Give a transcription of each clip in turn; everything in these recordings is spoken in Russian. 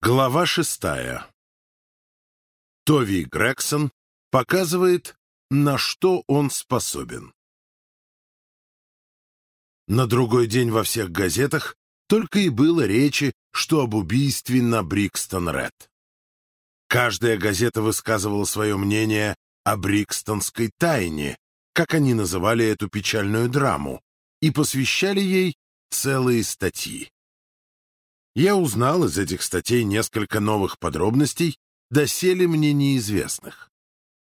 Глава шестая. Тови Грегсон показывает, на что он способен. На другой день во всех газетах только и было речи, что об убийстве на Брикстон-Ред. Каждая газета высказывала свое мнение о Брикстонской тайне, как они называли эту печальную драму, и посвящали ей целые статьи. Я узнал из этих статей несколько новых подробностей, доселе мне неизвестных.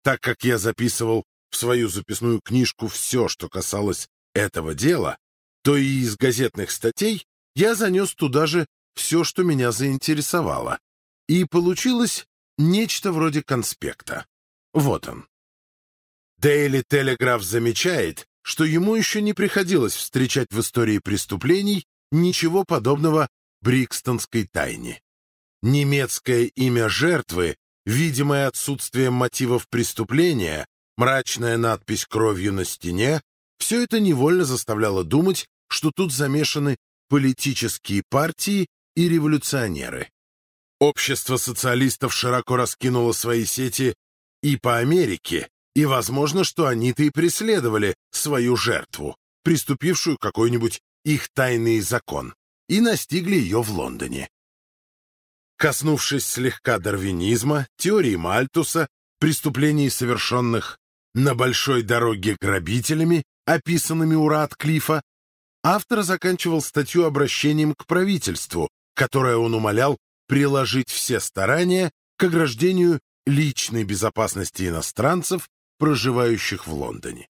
Так как я записывал в свою записную книжку все, что касалось этого дела, то и из газетных статей я занес туда же все, что меня заинтересовало. И получилось нечто вроде конспекта. Вот он. Дейли Телеграф замечает, что ему еще не приходилось встречать в истории преступлений ничего подобного Брикстонской тайне. Немецкое имя жертвы, видимое отсутствием мотивов преступления, мрачная надпись кровью на стене — все это невольно заставляло думать, что тут замешаны политические партии и революционеры. Общество социалистов широко раскинуло свои сети и по Америке, и возможно, что они-то и преследовали свою жертву, приступившую какой-нибудь их тайный закон и настигли ее в Лондоне. Коснувшись слегка дарвинизма, теории Мальтуса, преступлений, совершенных на большой дороге грабителями, описанными у Ратклифа, автор заканчивал статью обращением к правительству, которое он умолял приложить все старания к ограждению личной безопасности иностранцев, проживающих в Лондоне.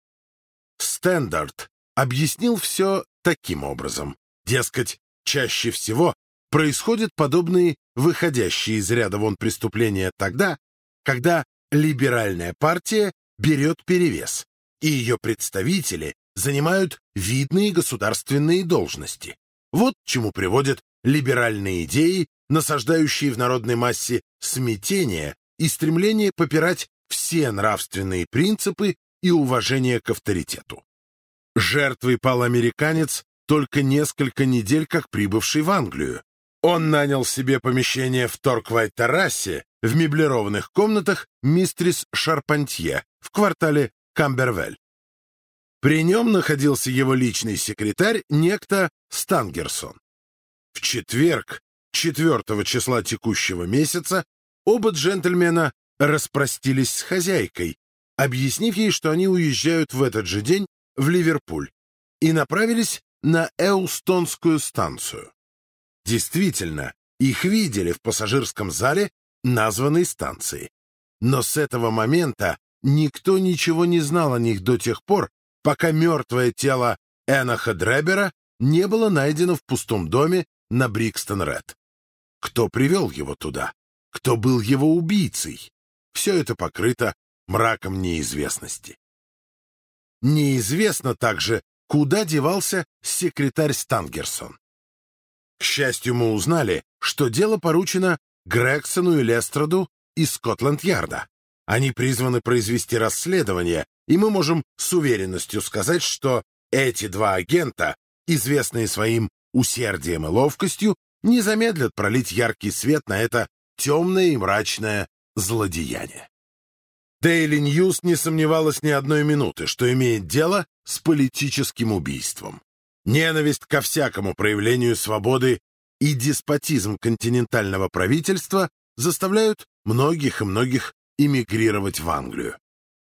Стендарт объяснил все таким образом. Дескать, Чаще всего происходят подобные выходящие из ряда вон преступления тогда, когда либеральная партия берет перевес, и ее представители занимают видные государственные должности. Вот к чему приводят либеральные идеи, насаждающие в народной массе смятение и стремление попирать все нравственные принципы и уважение к авторитету. Жертвой пал американец, только несколько недель как прибывший в Англию. Он нанял себе помещение в Торквай-террасе в меблированных комнатах мистрис Шарпантье в квартале Камбервель. При нем находился его личный секретарь, некто Стангерсон. В четверг, 4 числа текущего месяца, оба джентльмена распростились с хозяйкой, объяснив ей, что они уезжают в этот же день в Ливерпуль, и направились на Эустонскую станцию. Действительно, их видели в пассажирском зале названной станции. Но с этого момента никто ничего не знал о них до тех пор, пока мертвое тело Эноха Дребера не было найдено в пустом доме на Брикстон-Ред. Кто привел его туда? Кто был его убийцей? Все это покрыто мраком неизвестности. Неизвестно также, куда девался секретарь Стангерсон. К счастью, мы узнали, что дело поручено Грексону и Лестраду из Скотланд-Ярда. Они призваны произвести расследование, и мы можем с уверенностью сказать, что эти два агента, известные своим усердием и ловкостью, не замедлят пролить яркий свет на это темное и мрачное злодеяние. Дейли Ньюс не сомневалась ни одной минуты, что имеет дело с политическим убийством. Ненависть ко всякому проявлению свободы и деспотизм континентального правительства заставляют многих и многих эмигрировать в Англию.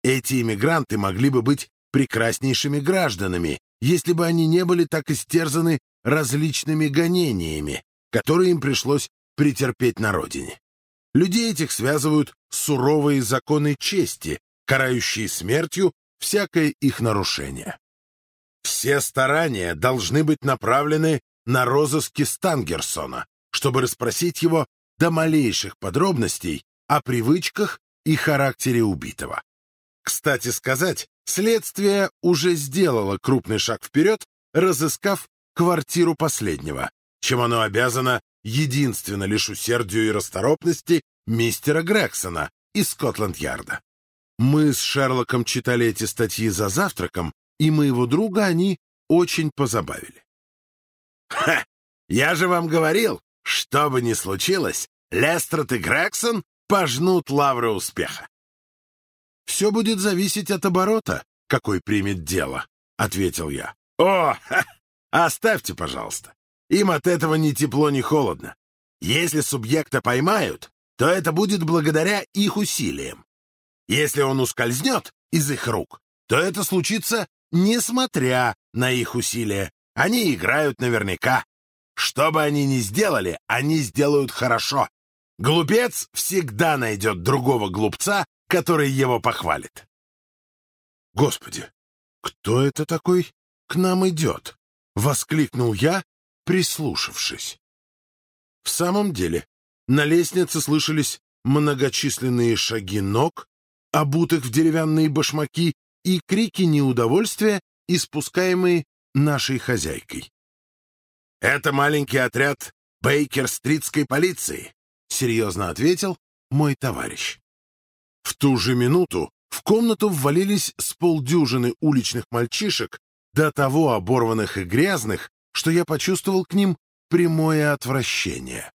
Эти иммигранты могли бы быть прекраснейшими гражданами, если бы они не были так истерзаны различными гонениями, которые им пришлось претерпеть на родине. Людей этих связывают суровые законы чести, карающие смертью всякое их нарушение. Все старания должны быть направлены на розыски Стангерсона, чтобы расспросить его до малейших подробностей о привычках и характере убитого. Кстати сказать, следствие уже сделало крупный шаг вперед, разыскав квартиру последнего, чем оно обязано единственно лишь усердию и расторопности мистера Грексона из Скотланд-Ярда. Мы с Шерлоком читали эти статьи за завтраком, и моего друга они очень позабавили. «Ха! Я же вам говорил, что бы ни случилось, Лестрад и Грегсон пожнут лавры успеха. «Все будет зависеть от оборота, какой примет дело», — ответил я. «О, ха, оставьте, пожалуйста. Им от этого ни тепло, ни холодно. Если субъекта поймают, то это будет благодаря их усилиям. Если он ускользнет из их рук, то это случится несмотря на их усилия. Они играют наверняка. Что бы они ни сделали, они сделают хорошо. Глупец всегда найдет другого глупца, который его похвалит. Господи, кто это такой к нам идет? Воскликнул я, прислушавшись. В самом деле, на лестнице слышались многочисленные шаги ног, обутых в деревянные башмаки, и крики неудовольствия, испускаемые нашей хозяйкой. «Это маленький отряд Бейкер-стритской полиции», — серьезно ответил мой товарищ. В ту же минуту в комнату ввалились с полдюжины уличных мальчишек, до того оборванных и грязных, что я почувствовал к ним прямое отвращение.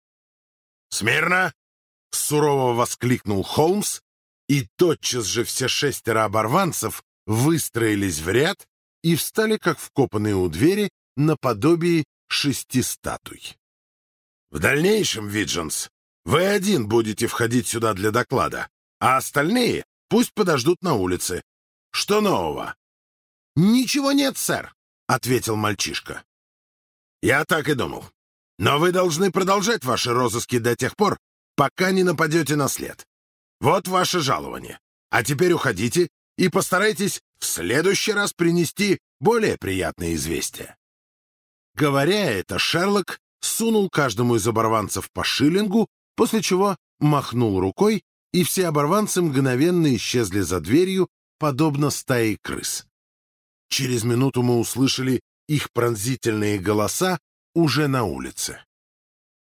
«Смирно!» — сурово воскликнул Холмс, и тотчас же все шестеро оборванцев выстроились в ряд и встали, как вкопанные у двери, наподобие шести статуй. «В дальнейшем, Видженс, вы один будете входить сюда для доклада, а остальные пусть подождут на улице. Что нового?» «Ничего нет, сэр», — ответил мальчишка. «Я так и думал. Но вы должны продолжать ваши розыски до тех пор, пока не нападете на след. Вот ваше жалование. А теперь уходите и постарайтесь в следующий раз принести более приятные известия». Говоря это, Шерлок сунул каждому из оборванцев по шиллингу, после чего махнул рукой, и все оборванцы мгновенно исчезли за дверью, подобно стае крыс. Через минуту мы услышали их пронзительные голоса уже на улице.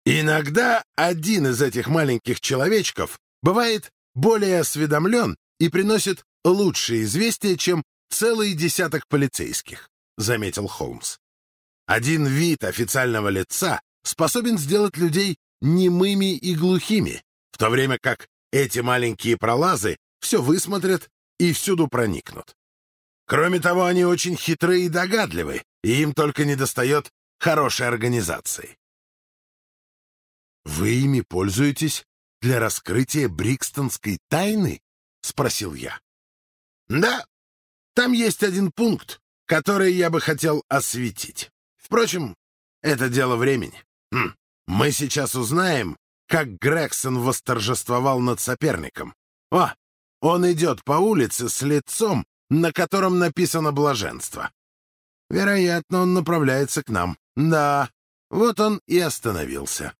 Иногда один из этих маленьких человечков бывает более осведомлен и приносит лучшие известия, чем целый десяток полицейских, заметил Холмс. Один вид официального лица способен сделать людей немыми и глухими, в то время как эти маленькие пролазы все высмотрят и всюду проникнут. Кроме того, они очень хитры и догадливы, и им только недостает хорошей организации. «Вы ими пользуетесь для раскрытия Брикстонской тайны?» — спросил я. «Да, там есть один пункт, который я бы хотел осветить. Впрочем, это дело времени. Хм, мы сейчас узнаем, как Грегсон восторжествовал над соперником. О, он идет по улице с лицом, на котором написано «блаженство». Вероятно, он направляется к нам. Да, вот он и остановился.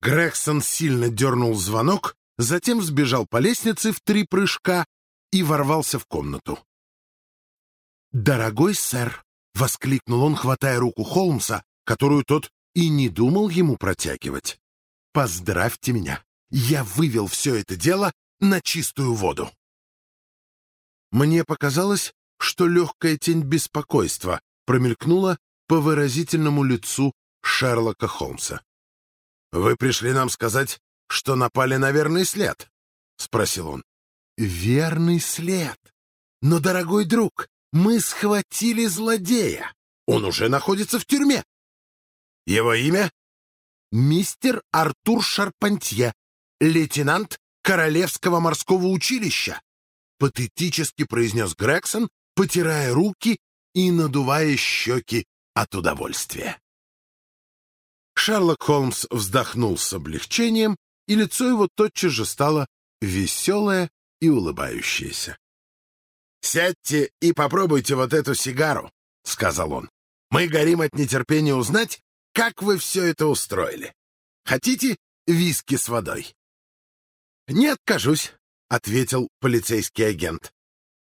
Грегсон сильно дернул звонок, затем взбежал по лестнице в три прыжка и ворвался в комнату. «Дорогой сэр!» — воскликнул он, хватая руку Холмса, которую тот и не думал ему протягивать. «Поздравьте меня! Я вывел все это дело на чистую воду!» Мне показалось, что легкая тень беспокойства промелькнула по выразительному лицу Шерлока Холмса. «Вы пришли нам сказать, что напали на верный след?» — спросил он. «Верный след. Но, дорогой друг, мы схватили злодея. Он уже находится в тюрьме. Его имя? Мистер Артур Шарпантье, лейтенант Королевского морского училища. Патетически произнес Грегсон, потирая руки и надувая щеки от удовольствия. Шерлок Холмс вздохнул с облегчением, и лицо его тотчас же стало веселое и улыбающееся. «Сядьте и попробуйте вот эту сигару», — сказал он. «Мы горим от нетерпения узнать, как вы все это устроили. Хотите виски с водой?» «Не откажусь», — ответил полицейский агент.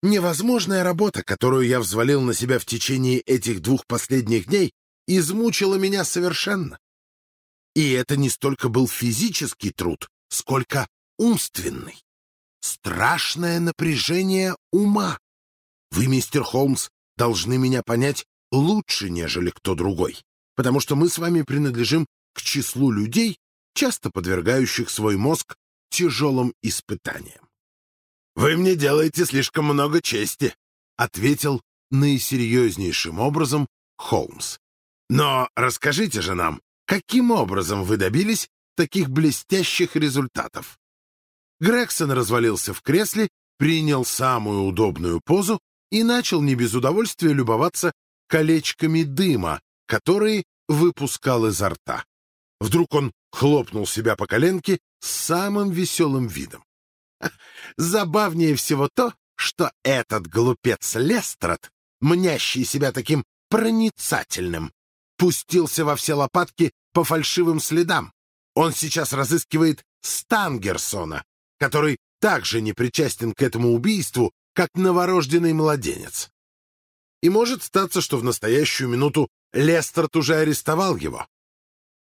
«Невозможная работа, которую я взвалил на себя в течение этих двух последних дней, измучила меня совершенно. И это не столько был физический труд, сколько умственный. Страшное напряжение ума. Вы, мистер Холмс, должны меня понять лучше, нежели кто другой, потому что мы с вами принадлежим к числу людей, часто подвергающих свой мозг тяжелым испытаниям. «Вы мне делаете слишком много чести», — ответил наисерьезнейшим образом Холмс. «Но расскажите же нам, каким образом вы добились таких блестящих результатов?» Грегсон развалился в кресле, принял самую удобную позу и начал не без удовольствия любоваться колечками дыма, которые выпускал изо рта. Вдруг он хлопнул себя по коленке с самым веселым видом. Забавнее всего то, что этот глупец Лестрад, мнящий себя таким проницательным, пустился во все лопатки по фальшивым следам. Он сейчас разыскивает Стангерсона, который также не причастен к этому убийству, как новорожденный младенец. И может статься, что в настоящую минуту Лестрад уже арестовал его.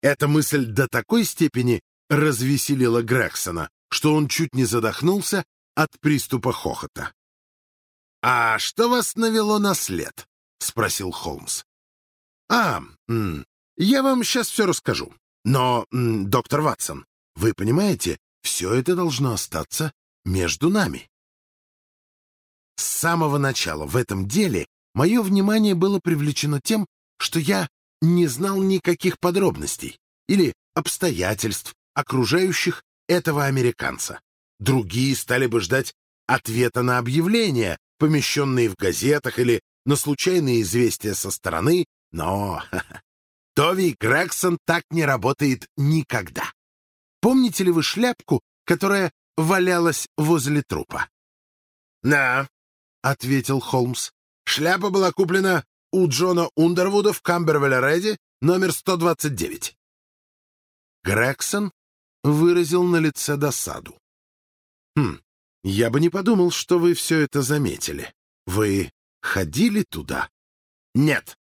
Эта мысль до такой степени развеселила Грексона, что он чуть не задохнулся от приступа хохота. «А что вас навело на след?» — спросил Холмс. «А, я вам сейчас все расскажу. Но, доктор Ватсон, вы понимаете, все это должно остаться между нами». С самого начала в этом деле мое внимание было привлечено тем, что я не знал никаких подробностей или обстоятельств, окружающих этого американца. Другие стали бы ждать ответа на объявления, помещенные в газетах или на случайные известия со стороны, но Тови Грегсон так не работает никогда. Помните ли вы шляпку, которая валялась возле трупа? — Да, — ответил Холмс. Шляпа была куплена у Джона Ундервуда в Камбервелле-Реде, номер 129. Грегсон выразил на лице досаду. «Хм, я бы не подумал, что вы все это заметили. Вы ходили туда?» «Нет».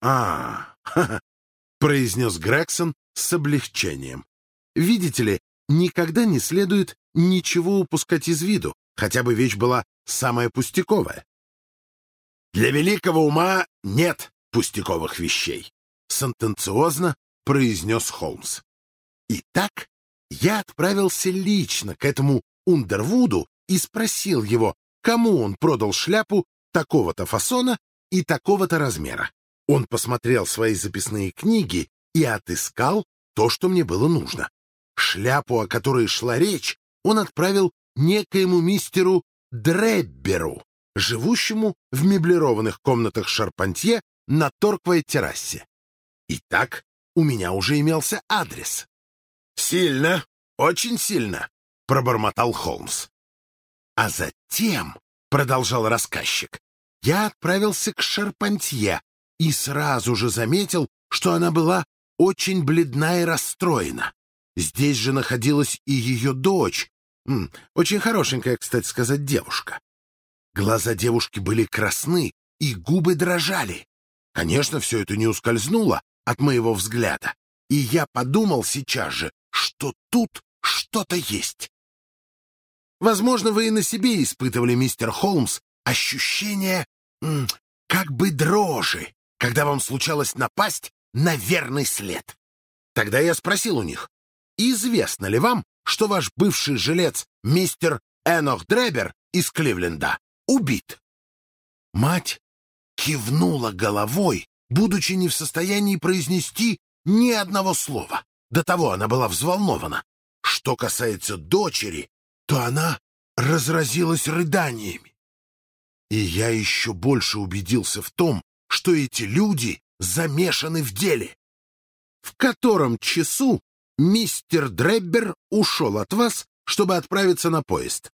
«А, ха произнес Грегсон с облегчением. «Видите ли, никогда не следует ничего упускать из виду, хотя бы вещь была самая пустяковая. Для великого ума нет пустяковых вещей, сентенциозно произнес Холмс. Итак, я отправился лично к этому Ундервуду и спросил его, кому он продал шляпу такого-то фасона и такого-то размера. Он посмотрел свои записные книги и отыскал то, что мне было нужно. Шляпу, о которой шла речь, он отправил некоему мистеру Дребберу, живущему в меблированных комнатах Шарпантье на торквой террасе. Итак, у меня уже имелся адрес. «Сильно, очень сильно», — пробормотал Холмс. «А затем», — продолжал рассказчик, — «я отправился к Шарпантье и сразу же заметил, что она была очень бледна и расстроена. Здесь же находилась и ее дочь, очень хорошенькая, кстати сказать, девушка. Глаза девушки были красны, и губы дрожали. Конечно, все это не ускользнуло от моего взгляда, и я подумал сейчас же, что тут что-то есть. Возможно, вы и на себе испытывали, мистер Холмс, ощущение как бы дрожи, когда вам случалось напасть на верный след. Тогда я спросил у них, известно ли вам, что ваш бывший жилец мистер Энох Дребер из Кливленда убит. Мать кивнула головой, будучи не в состоянии произнести ни одного слова. До того она была взволнована. Что касается дочери, то она разразилась рыданиями. И я еще больше убедился в том, что эти люди замешаны в деле. В котором часу мистер Дреббер ушел от вас, чтобы отправиться на поезд?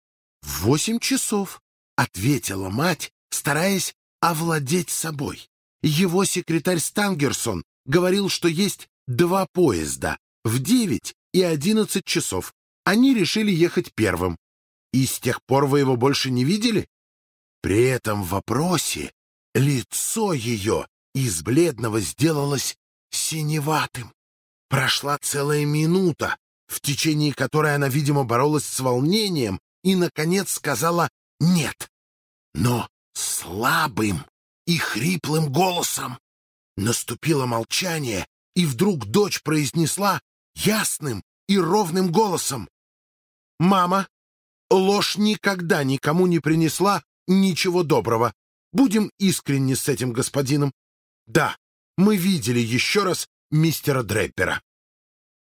В восемь часов ответила мать, стараясь овладеть собой. Его секретарь Стангерсон говорил, что есть два поезда в девять и одиннадцать часов. Они решили ехать первым. И с тех пор вы его больше не видели? При этом вопросе лицо ее из бледного сделалось синеватым. Прошла целая минута, в течение которой она, видимо, боролась с волнением и, наконец, сказала «нет» но слабым и хриплым голосом. Наступило молчание, и вдруг дочь произнесла ясным и ровным голосом. «Мама, ложь никогда никому не принесла ничего доброго. Будем искренни с этим господином. Да, мы видели еще раз мистера Дреппера».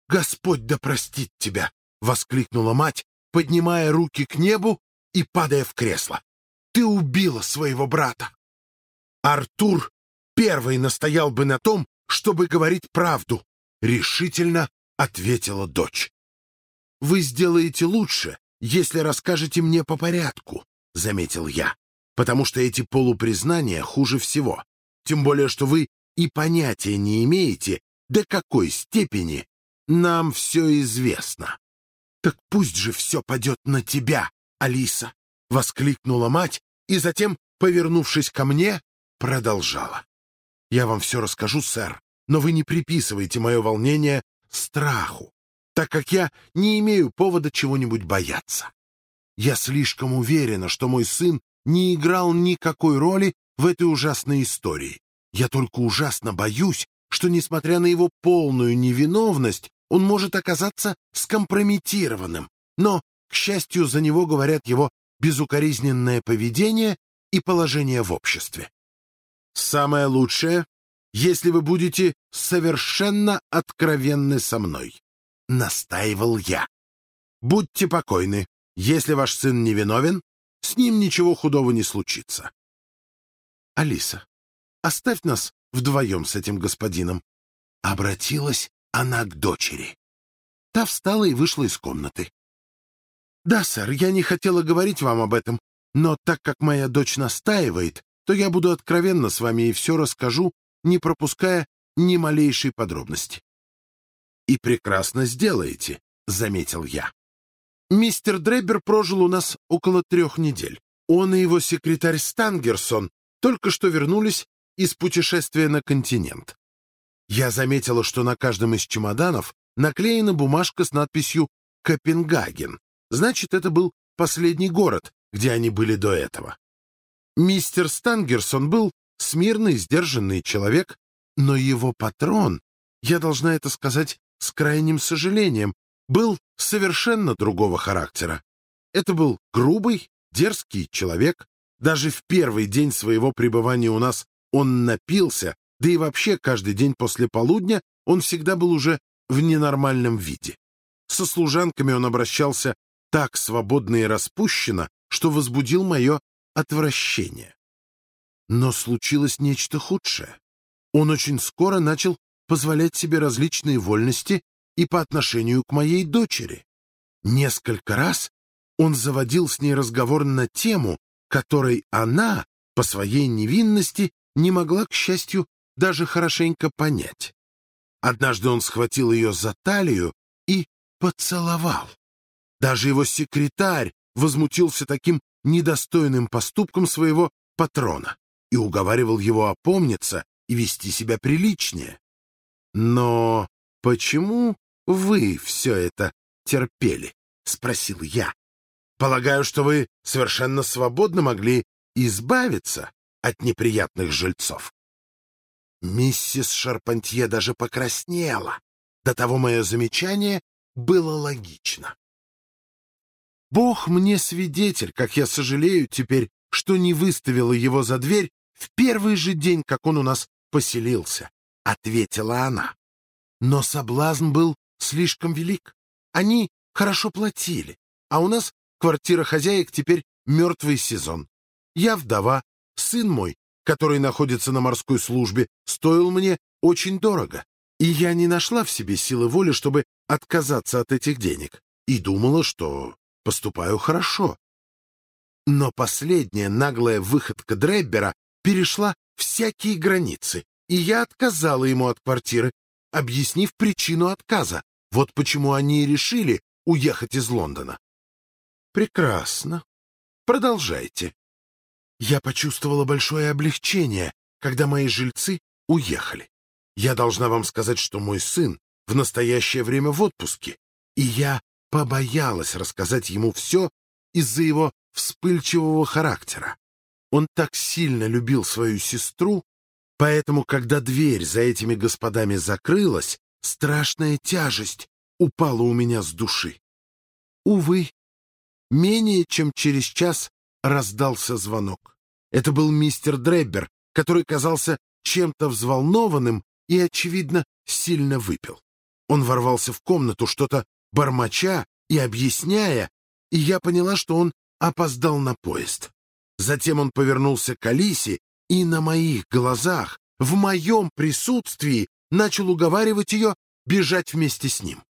«Господь да простит тебя!» — воскликнула мать, поднимая руки к небу и падая в кресло. «Ты убила своего брата!» Артур первый настоял бы на том, чтобы говорить правду, решительно ответила дочь. Вы сделаете лучше, если расскажете мне по порядку, заметил я, потому что эти полупризнания хуже всего. Тем более, что вы и понятия не имеете, до какой степени нам все известно. Так пусть же все падет на тебя, Алиса, воскликнула мать и затем, повернувшись ко мне, продолжала. Я вам все расскажу, сэр, но вы не приписывайте мое волнение страху, так как я не имею повода чего-нибудь бояться. Я слишком уверена, что мой сын не играл никакой роли в этой ужасной истории. Я только ужасно боюсь, что, несмотря на его полную невиновность, он может оказаться скомпрометированным. Но, к счастью, за него говорят его безукоризненное поведение и положение в обществе. Самое лучшее, если вы будете совершенно откровенны со мной, — настаивал я. Будьте покойны, если ваш сын невиновен, с ним ничего худого не случится. Алиса, оставь нас вдвоем с этим господином. Обратилась она к дочери. Та встала и вышла из комнаты. «Да, сэр, я не хотела говорить вам об этом, но так как моя дочь настаивает, то я буду откровенно с вами и все расскажу, не пропуская ни малейшей подробности. «И прекрасно сделаете», — заметил я. Мистер Дребер прожил у нас около трех недель. Он и его секретарь Стангерсон только что вернулись из путешествия на континент. Я заметила, что на каждом из чемоданов наклеена бумажка с надписью «Копенгаген». Значит, это был последний город, где они были до этого. Мистер Стангерсон был смирный, сдержанный человек, но его патрон, я должна это сказать с крайним сожалением, был совершенно другого характера. Это был грубый, дерзкий человек. Даже в первый день своего пребывания у нас он напился, да и вообще каждый день после полудня он всегда был уже в ненормальном виде. Со служанками он обращался так свободно и распущенно, что возбудил мое отвращение. Но случилось нечто худшее. Он очень скоро начал позволять себе различные вольности и по отношению к моей дочери. Несколько раз он заводил с ней разговор на тему, которой она, по своей невинности, не могла, к счастью, даже хорошенько понять. Однажды он схватил ее за талию и поцеловал. Даже его секретарь возмутился таким недостойным поступком своего патрона и уговаривал его опомниться и вести себя приличнее. Но почему вы все это терпели? — спросил я. Полагаю, что вы совершенно свободно могли избавиться от неприятных жильцов. Миссис Шарпантье даже покраснела. До того мое замечание было логично. Бог мне свидетель, как я сожалею теперь, что не выставила его за дверь в первый же день, как он у нас поселился, — ответила она. Но соблазн был слишком велик. Они хорошо платили, а у нас квартира хозяек теперь мертвый сезон. Я вдова, сын мой, который находится на морской службе, стоил мне очень дорого, и я не нашла в себе силы воли, чтобы отказаться от этих денег, и думала, что поступаю хорошо. Но последняя наглая выходка Дреббера перешла всякие границы, и я отказала ему от квартиры, объяснив причину отказа. Вот почему они и решили уехать из Лондона. Прекрасно. Продолжайте. Я почувствовала большое облегчение, когда мои жильцы уехали. Я должна вам сказать, что мой сын в настоящее время в отпуске, и я побоялась рассказать ему все из-за его вспыльчивого характера. Он так сильно любил свою сестру, поэтому, когда дверь за этими господами закрылась, страшная тяжесть упало у меня с души. Увы, менее чем через час раздался звонок. Это был мистер Дреббер, который казался чем-то взволнованным и, очевидно, сильно выпил. Он ворвался в комнату, что-то бормоча и объясняя, и я поняла, что он опоздал на поезд. Затем он повернулся к Алисе и на моих глазах, в моем присутствии, начал уговаривать ее бежать вместе с ним.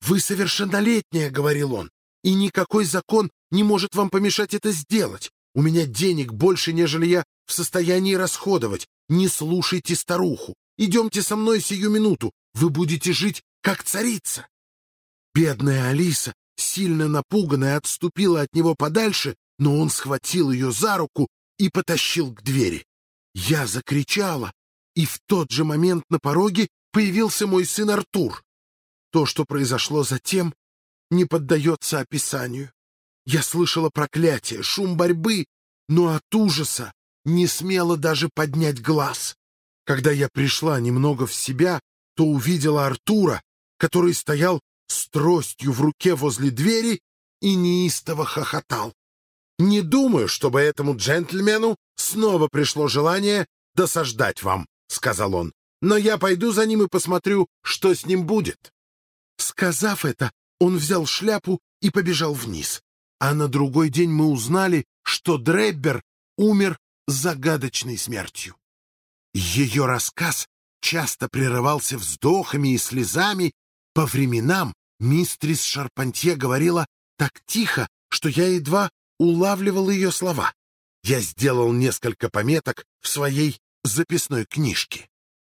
«Вы совершеннолетняя», — говорил он, «и никакой закон не может вам помешать это сделать. У меня денег больше, нежели я в состоянии расходовать. Не слушайте старуху. Идемте со мной сию минуту. Вы будете жить, как царица». Бедная Алиса, сильно напуганная, отступила от него подальше, но он схватил ее за руку и потащил к двери. Я закричала, и в тот же момент на пороге появился мой сын Артур. То, что произошло затем, не поддается описанию. Я слышала проклятие, шум борьбы, но от ужаса не смела даже поднять глаз. Когда я пришла немного в себя, то увидела Артура, который стоял с тростью в руке возле двери и неистово хохотал. Не думаю, чтобы этому джентльмену снова пришло желание досаждать вам, — сказал он, — но я пойду за ним и посмотрю, что с ним будет. Сказав это, он взял шляпу и побежал вниз. А на другой день мы узнали, что Дреббер умер загадочной смертью. Ее рассказ часто прерывался вздохами и слезами. По временам мистрис Шарпантье говорила так тихо, что я едва улавливал ее слова. Я сделал несколько пометок в своей записной книжке.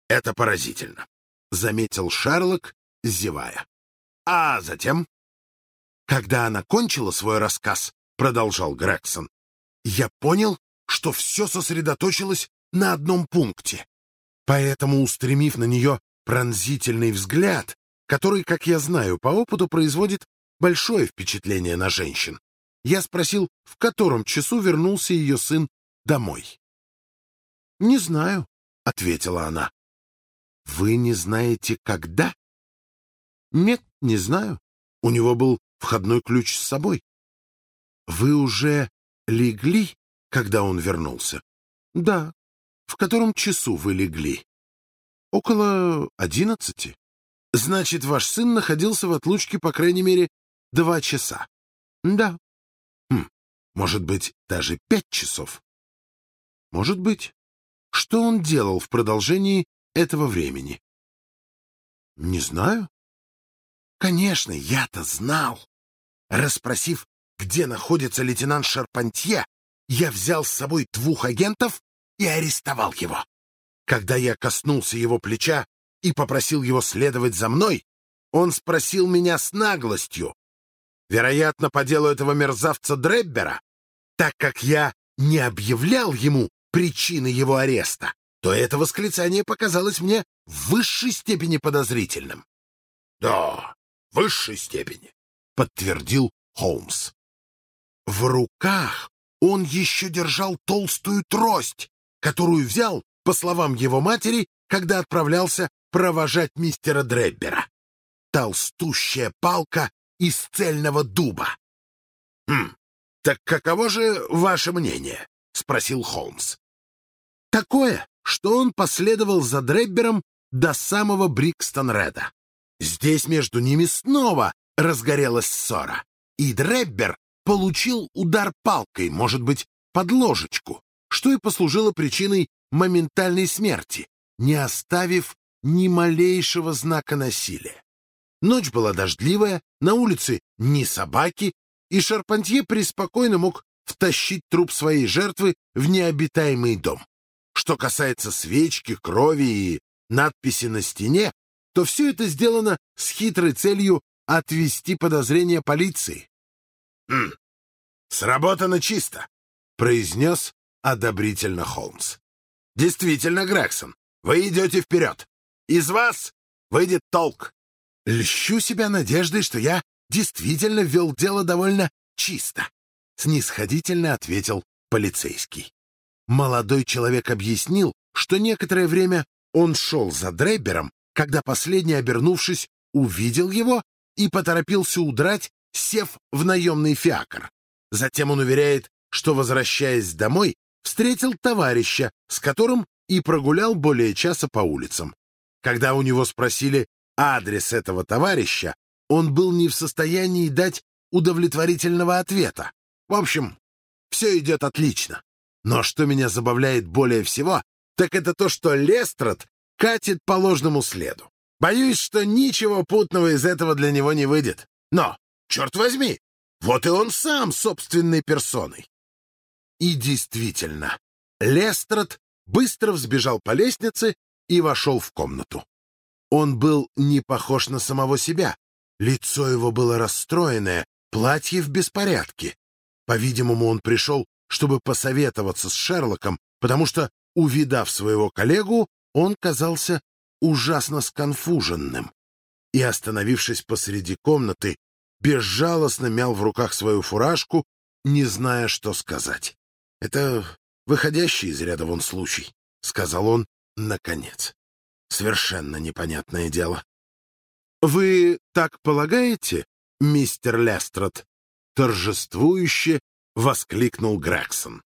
Это поразительно, — заметил Шерлок, зевая. А затем, когда она кончила свой рассказ, — продолжал Грегсон, — я понял, что все сосредоточилось на одном пункте. Поэтому, устремив на нее пронзительный взгляд, который, как я знаю, по опыту производит большое впечатление на женщин, я спросил, в котором часу вернулся ее сын домой. «Не знаю», — ответила она. «Вы не знаете, когда?» «Нет, не знаю. У него был входной ключ с собой». «Вы уже легли, когда он вернулся?» «Да. В котором часу вы легли?» «Около одиннадцати». «Значит, ваш сын находился в отлучке, по крайней мере, два часа?» «Да». Хм, может быть, даже пять часов? Может быть. Что он делал в продолжении этого времени? Не знаю. Конечно, я-то знал. Расспросив, где находится лейтенант Шарпантье, я взял с собой двух агентов и арестовал его. Когда я коснулся его плеча и попросил его следовать за мной, он спросил меня с наглостью, вероятно, по делу этого мерзавца Дреббера, так как я не объявлял ему причины его ареста, то это восклицание показалось мне в высшей степени подозрительным. — Да, в высшей степени, — подтвердил Холмс. В руках он еще держал толстую трость, которую взял, по словам его матери, когда отправлялся провожать мистера Дреббера. Толстущая палка из цельного дуба. «Хм, так каково же ваше мнение?» — спросил Холмс. «Такое, что он последовал за Дреббером до самого Брикстон-Реда. Здесь между ними снова разгорелась ссора, и Дреббер получил удар палкой, может быть, под ложечку, что и послужило причиной моментальной смерти, не оставив ни малейшего знака насилия. Ночь была дождливая, на улице ни собаки, и Шарпантье преспокойно мог втащить труп своей жертвы в необитаемый дом. Что касается свечки, крови и надписи на стене, то все это сделано с хитрой целью отвести подозрения полиции. «Хм, сработано чисто», — произнес одобрительно Холмс. «Действительно, Грегсон, вы идете вперед. Из вас выйдет толк. Льщу себя надеждой, что я действительно вел дело довольно чисто, снисходительно ответил полицейский. Молодой человек объяснил, что некоторое время он шел за Дребером, когда последний, обернувшись, увидел его и поторопился удрать, сев в наемный фиакр. Затем он уверяет, что, возвращаясь домой, встретил товарища, с которым и прогулял более часа по улицам. Когда у него спросили адрес этого товарища, он был не в состоянии дать удовлетворительного ответа. В общем, все идет отлично. Но что меня забавляет более всего, так это то, что Лестрад катит по ложному следу. Боюсь, что ничего путного из этого для него не выйдет. Но, черт возьми, вот и он сам собственной персоной. И действительно, Лестрад быстро взбежал по лестнице и вошел в комнату. Он был не похож на самого себя. Лицо его было расстроенное, платье в беспорядке. По-видимому, он пришел, чтобы посоветоваться с Шерлоком, потому что, увидав своего коллегу, он казался ужасно сконфуженным и, остановившись посреди комнаты, безжалостно мял в руках свою фуражку, не зная, что сказать. «Это выходящий из ряда вон случай», — сказал он наконец. «Совершенно непонятное дело». «Вы так полагаете, мистер Лестрад?» — торжествующе воскликнул Грегсон.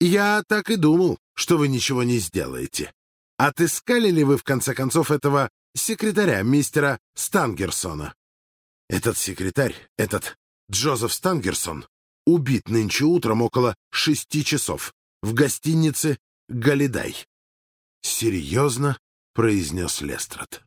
«Я так и думал, что вы ничего не сделаете. Отыскали ли вы, в конце концов, этого секретаря, мистера Стангерсона?» «Этот секретарь, этот Джозеф Стангерсон, убит нынче утром около шести часов в гостинице «Галидай». «Серьезно?» — произнес Лестрад.